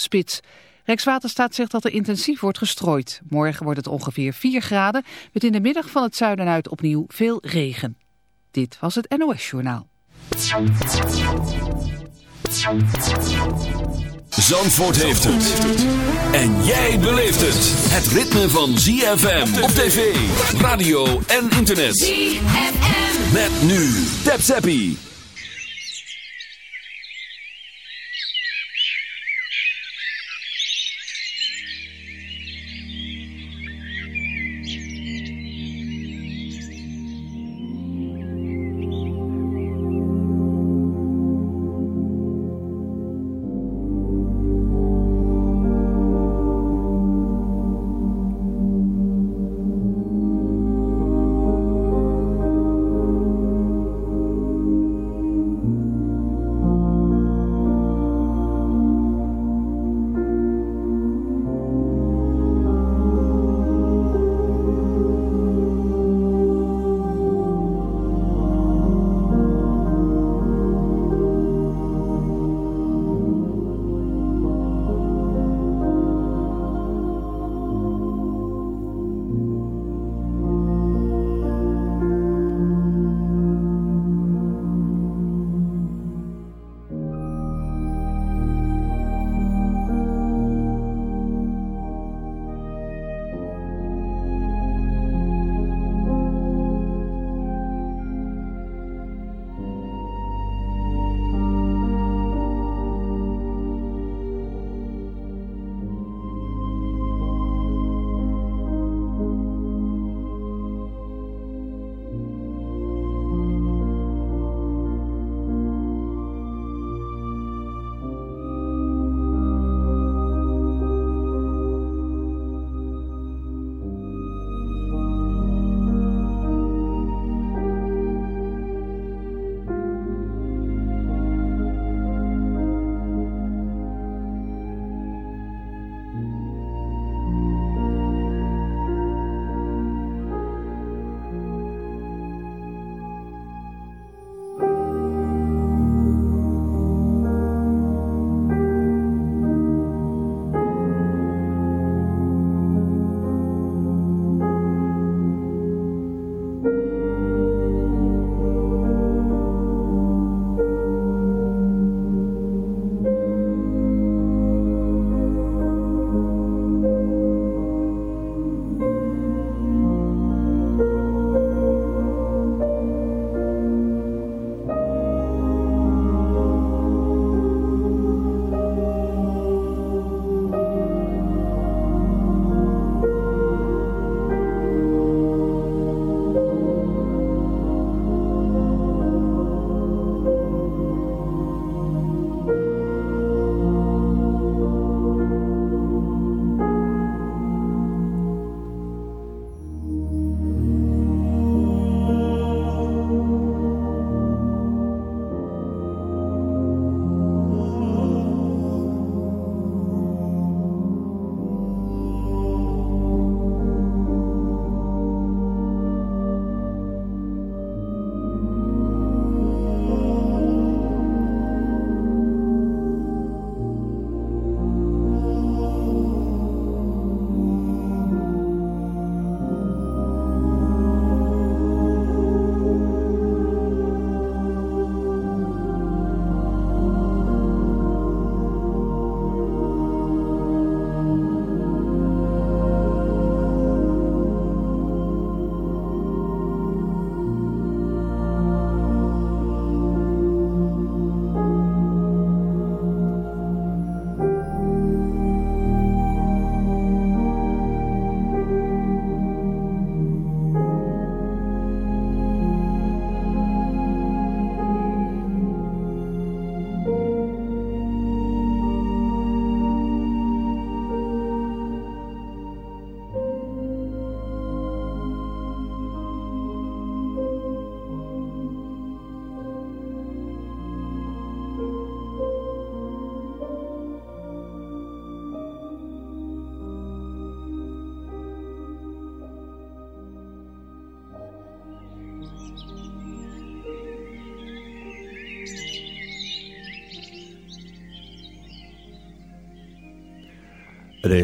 spits. Rijkswaterstaat zegt dat er intensief wordt gestrooid. Morgen wordt het ongeveer 4 graden, met in de middag van het zuiden uit opnieuw veel regen. Dit was het NOS Journaal. Zandvoort heeft het. En jij beleeft het. Het ritme van ZFM op tv, radio en internet. ZFM. Met nu. Tap Zappie.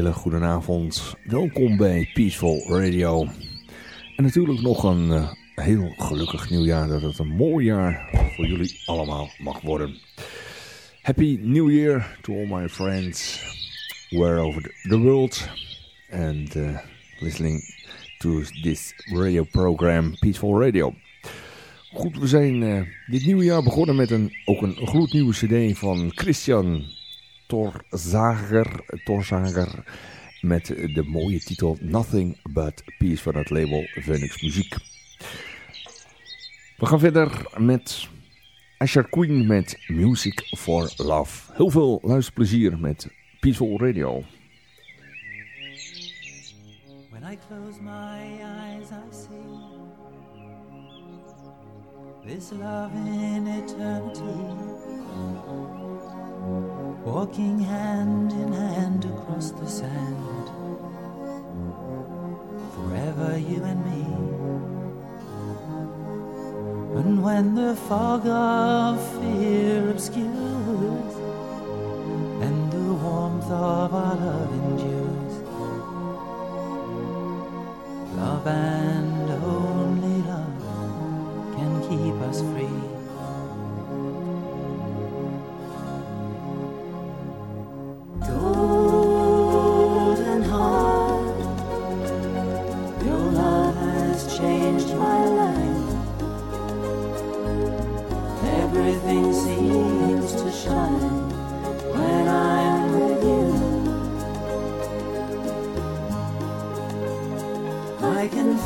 Hele goede avond. Welkom bij Peaceful Radio. En natuurlijk nog een uh, heel gelukkig nieuwjaar. Dat het een mooi jaar voor jullie allemaal mag worden. Happy New Year to all my friends where over the world. And uh, listening to this radio program Peaceful Radio. Goed, we zijn uh, dit nieuwe jaar begonnen met een, ook een gloednieuwe cd van Christian Torzager, Torzager met de mooie titel Nothing But Peace van het label Phoenix Muziek. We gaan verder met Asher Queen met Music for Love. Heel veel luisterplezier met Peaceful Radio. When I close my eyes I see This love in eternity walking hand in hand across the sand. Forever you and me. And when the fog of fear obscures and the warmth of our love endures, love and only love can keep us free.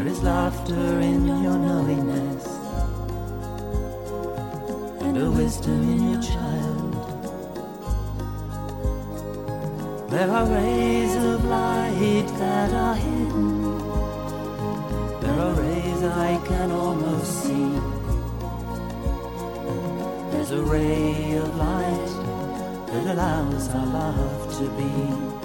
There is laughter in your knowingness, and a wisdom in your child. There are rays of light that are hidden. There are rays I can almost see. There's a ray of light that allows our love to be.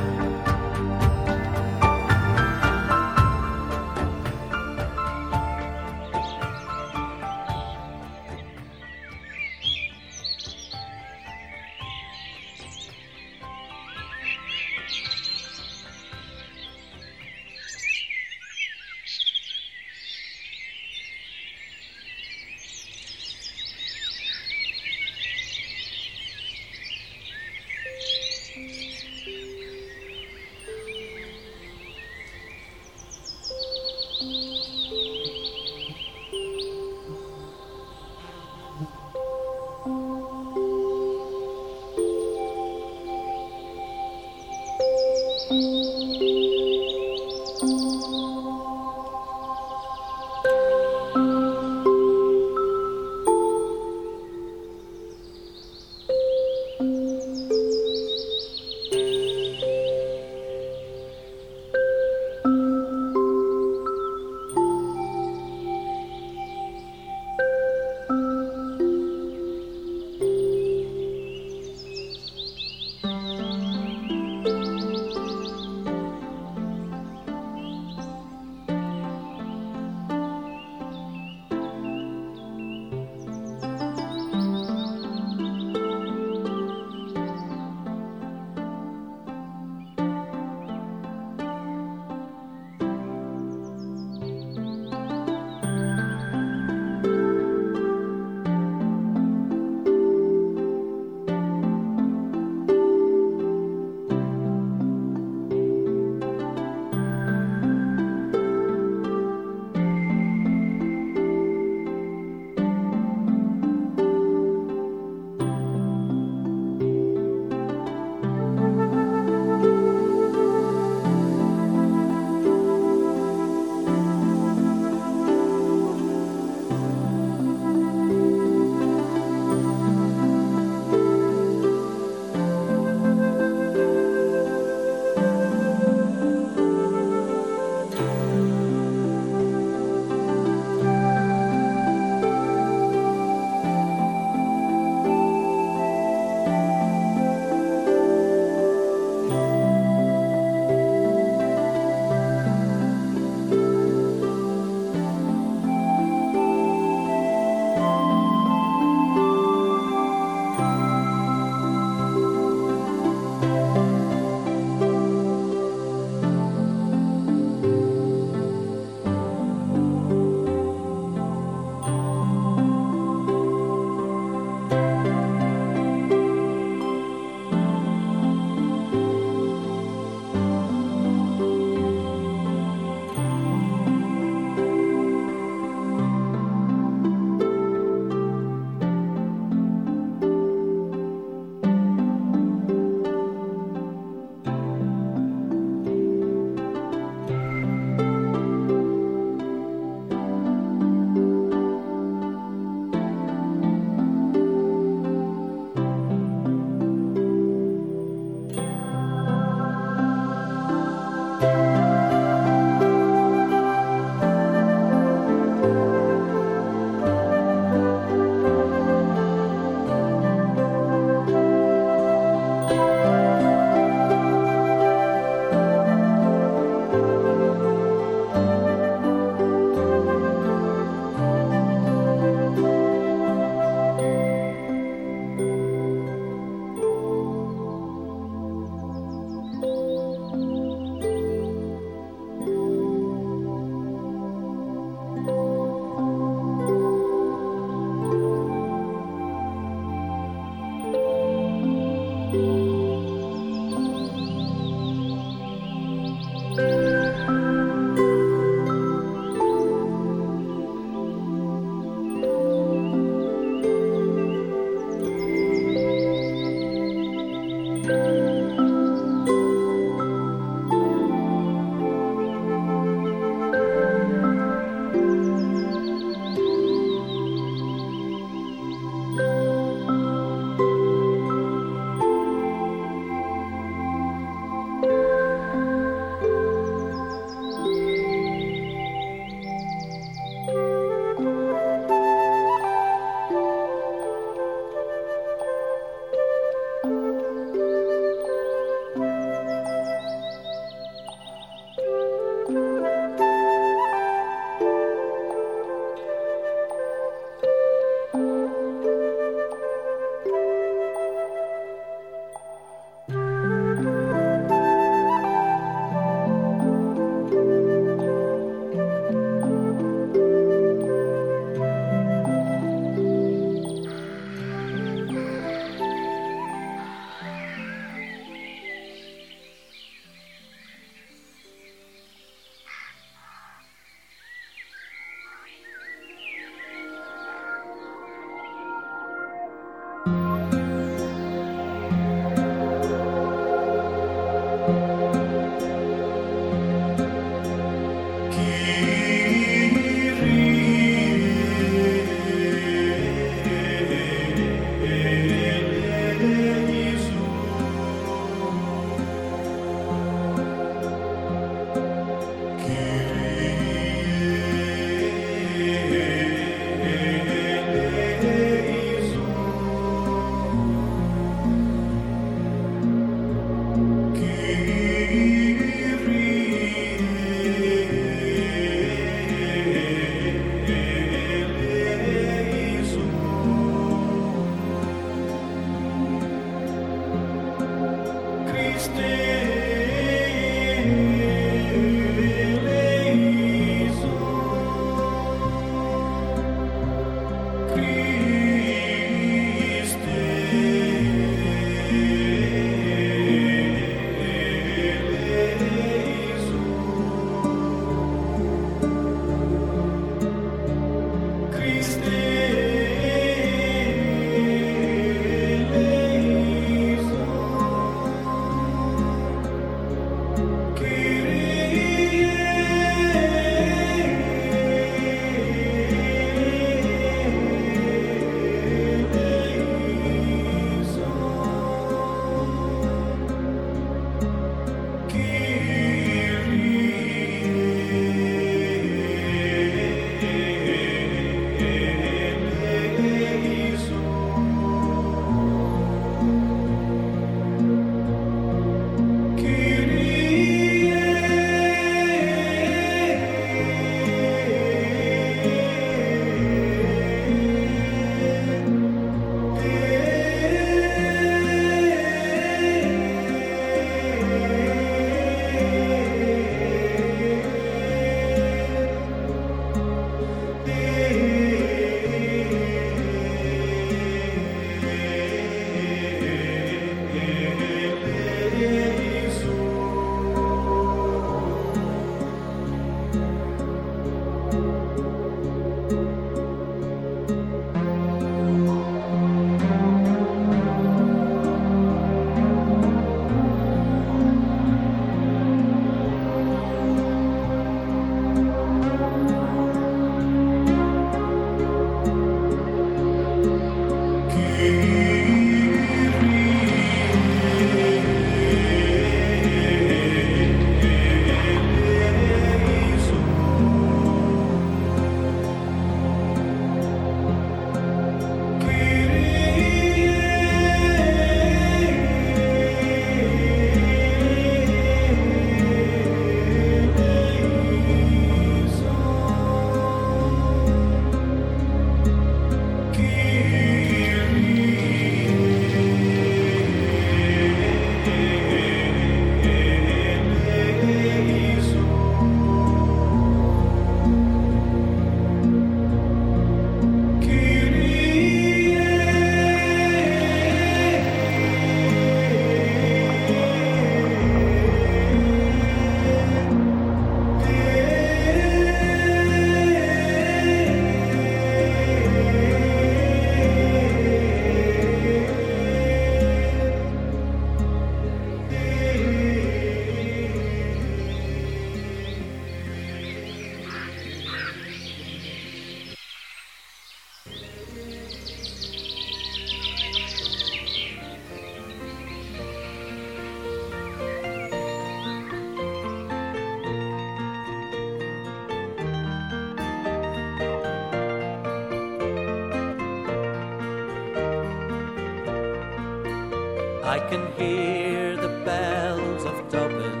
I can hear the bells of Dublin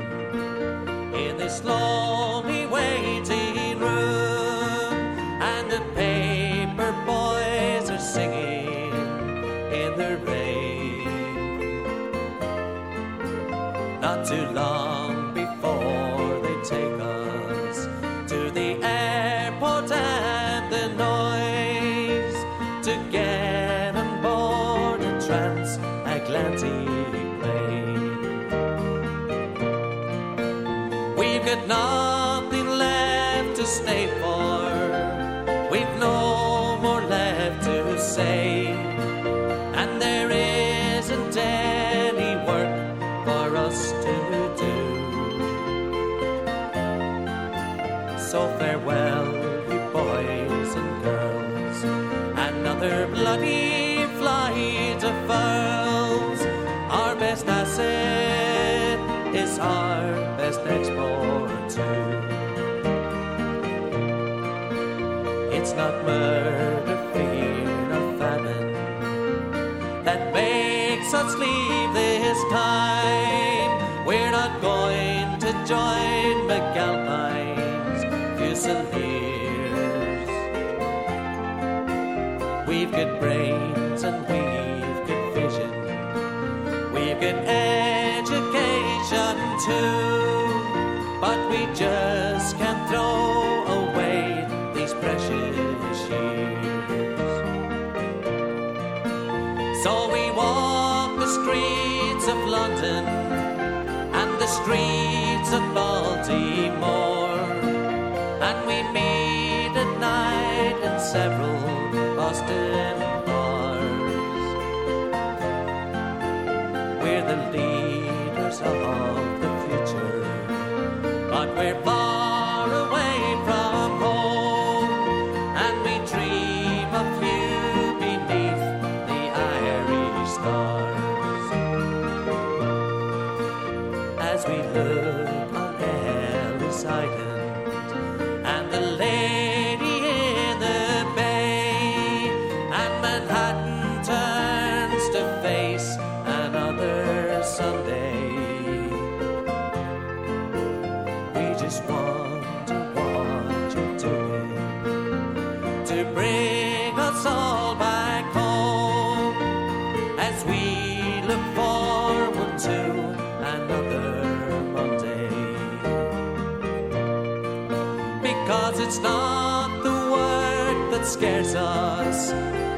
in this long. now. makes us leave this time. We're not going to join McAlpine's Fusiliers. We've got brains and we've got vision. We've got education too. But we just can't throw away these precious years. So we walk. London and the streets of Baltimore. And we meet at night in several Boston bars. We're the leaders of the future, but we're. it's not the work that scares us.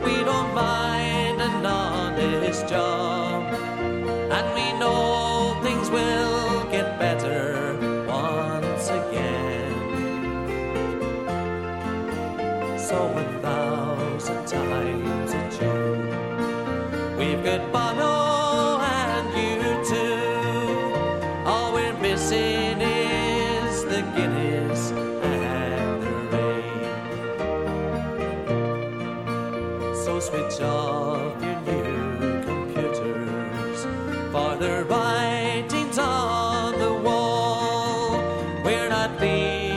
We don't mind an honest job, and we know things will. Be.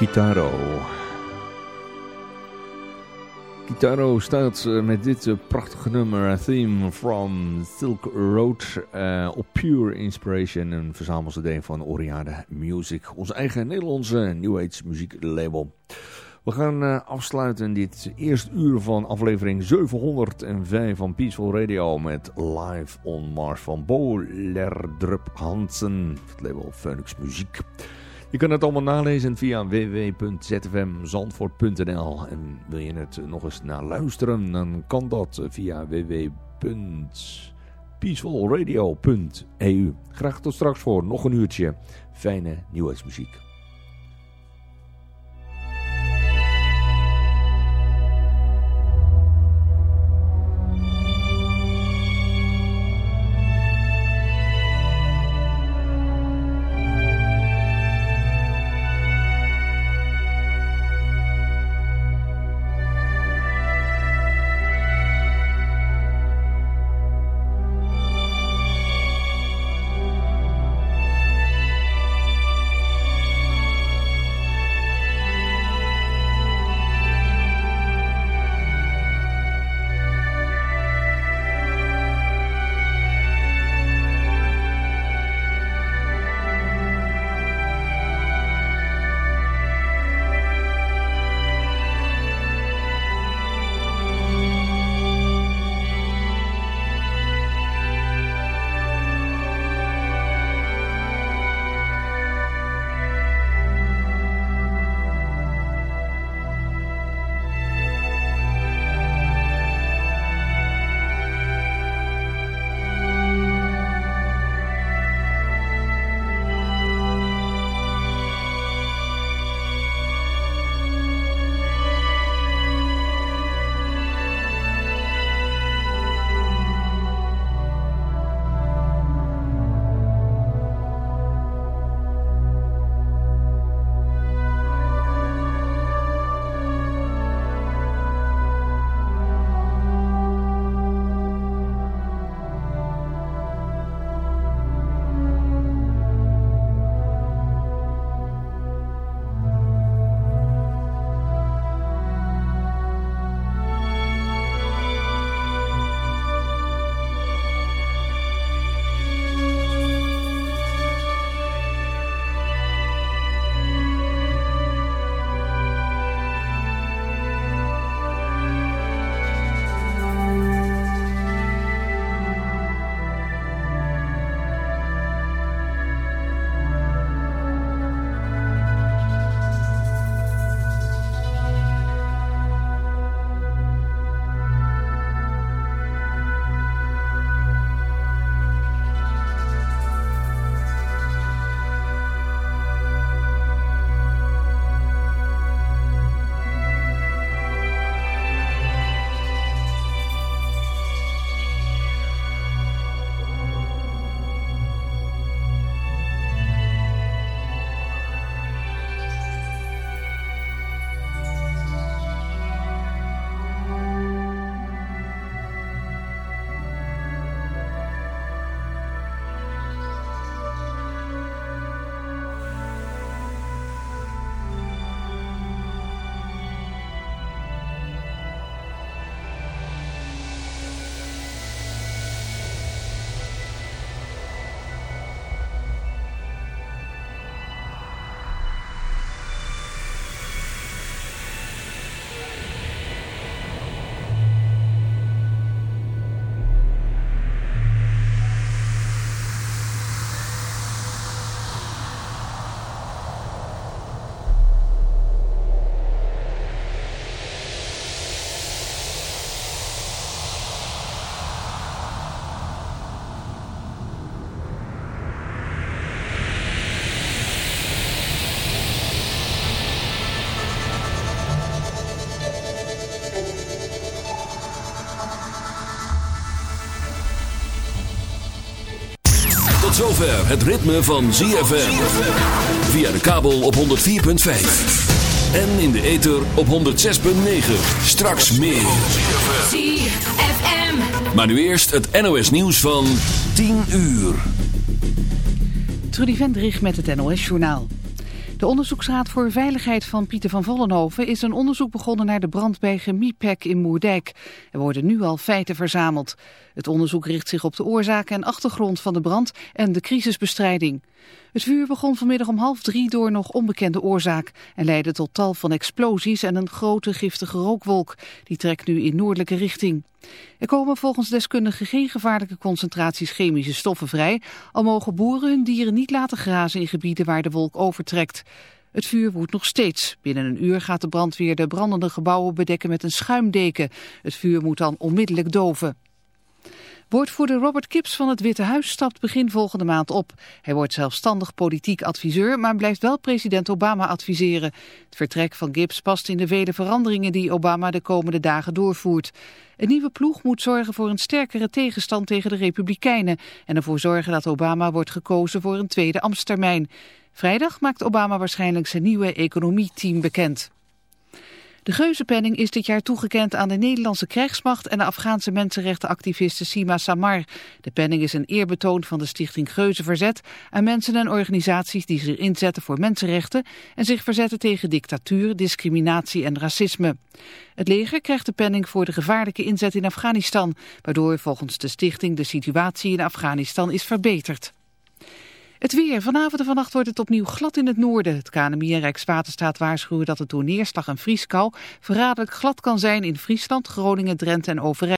Kitaro. Kitaro staat eh, met dit eh, prachtige nummer, Theme from Silk Road, uh, op Pure Inspiration, een verzamelcd van Oriade Music, onze eigen Nederlandse New Age muzieklabel. We gaan afsluiten dit eerste uur van aflevering 705 van Peaceful Radio met Live on Mars van Bo Lerdrup Hansen, het label Phoenix Muziek. Je kan het allemaal nalezen via www.zfmzandvoort.nl En wil je het nog eens naar luisteren, dan kan dat via www.peacefulradio.eu. Graag tot straks voor nog een uurtje fijne nieuwheidsmuziek. Zover het ritme van ZFM. Via de kabel op 104.5. En in de ether op 106.9. Straks meer. ZFM. Maar nu eerst het NOS nieuws van 10 uur. Trudy Vendrich met het NOS journaal. De Onderzoeksraad voor Veiligheid van Pieter van Vollenhoven is een onderzoek begonnen naar de brand bij Chemiepec in Moerdijk. Er worden nu al feiten verzameld. Het onderzoek richt zich op de oorzaken en achtergrond van de brand en de crisisbestrijding. Het vuur begon vanmiddag om half drie door nog onbekende oorzaak en leidde tot tal van explosies en een grote giftige rookwolk. Die trekt nu in noordelijke richting. Er komen volgens deskundigen geen gevaarlijke concentraties chemische stoffen vrij, al mogen boeren hun dieren niet laten grazen in gebieden waar de wolk overtrekt. Het vuur woedt nog steeds. Binnen een uur gaat de brandweer de brandende gebouwen bedekken met een schuimdeken. Het vuur moet dan onmiddellijk doven. Woordvoerder Robert Kips van het Witte Huis stapt begin volgende maand op. Hij wordt zelfstandig politiek adviseur, maar blijft wel president Obama adviseren. Het vertrek van Gibbs past in de vele veranderingen die Obama de komende dagen doorvoert. Een nieuwe ploeg moet zorgen voor een sterkere tegenstand tegen de Republikeinen... en ervoor zorgen dat Obama wordt gekozen voor een tweede ambtstermijn. Vrijdag maakt Obama waarschijnlijk zijn nieuwe economieteam bekend. De Geuzenpenning is dit jaar toegekend aan de Nederlandse krijgsmacht en de Afghaanse mensenrechtenactiviste Sima Samar. De penning is een eerbetoon van de stichting Geuzenverzet aan mensen en organisaties die zich inzetten voor mensenrechten en zich verzetten tegen dictatuur, discriminatie en racisme. Het leger krijgt de penning voor de gevaarlijke inzet in Afghanistan, waardoor volgens de stichting de situatie in Afghanistan is verbeterd. Het weer. Vanavond en vannacht wordt het opnieuw glad in het noorden. Het KNMI en Rijkswaterstaat waarschuwen dat het door neerslag en vrieskou verraderlijk glad kan zijn in Friesland, Groningen, Drenthe en Overijssel.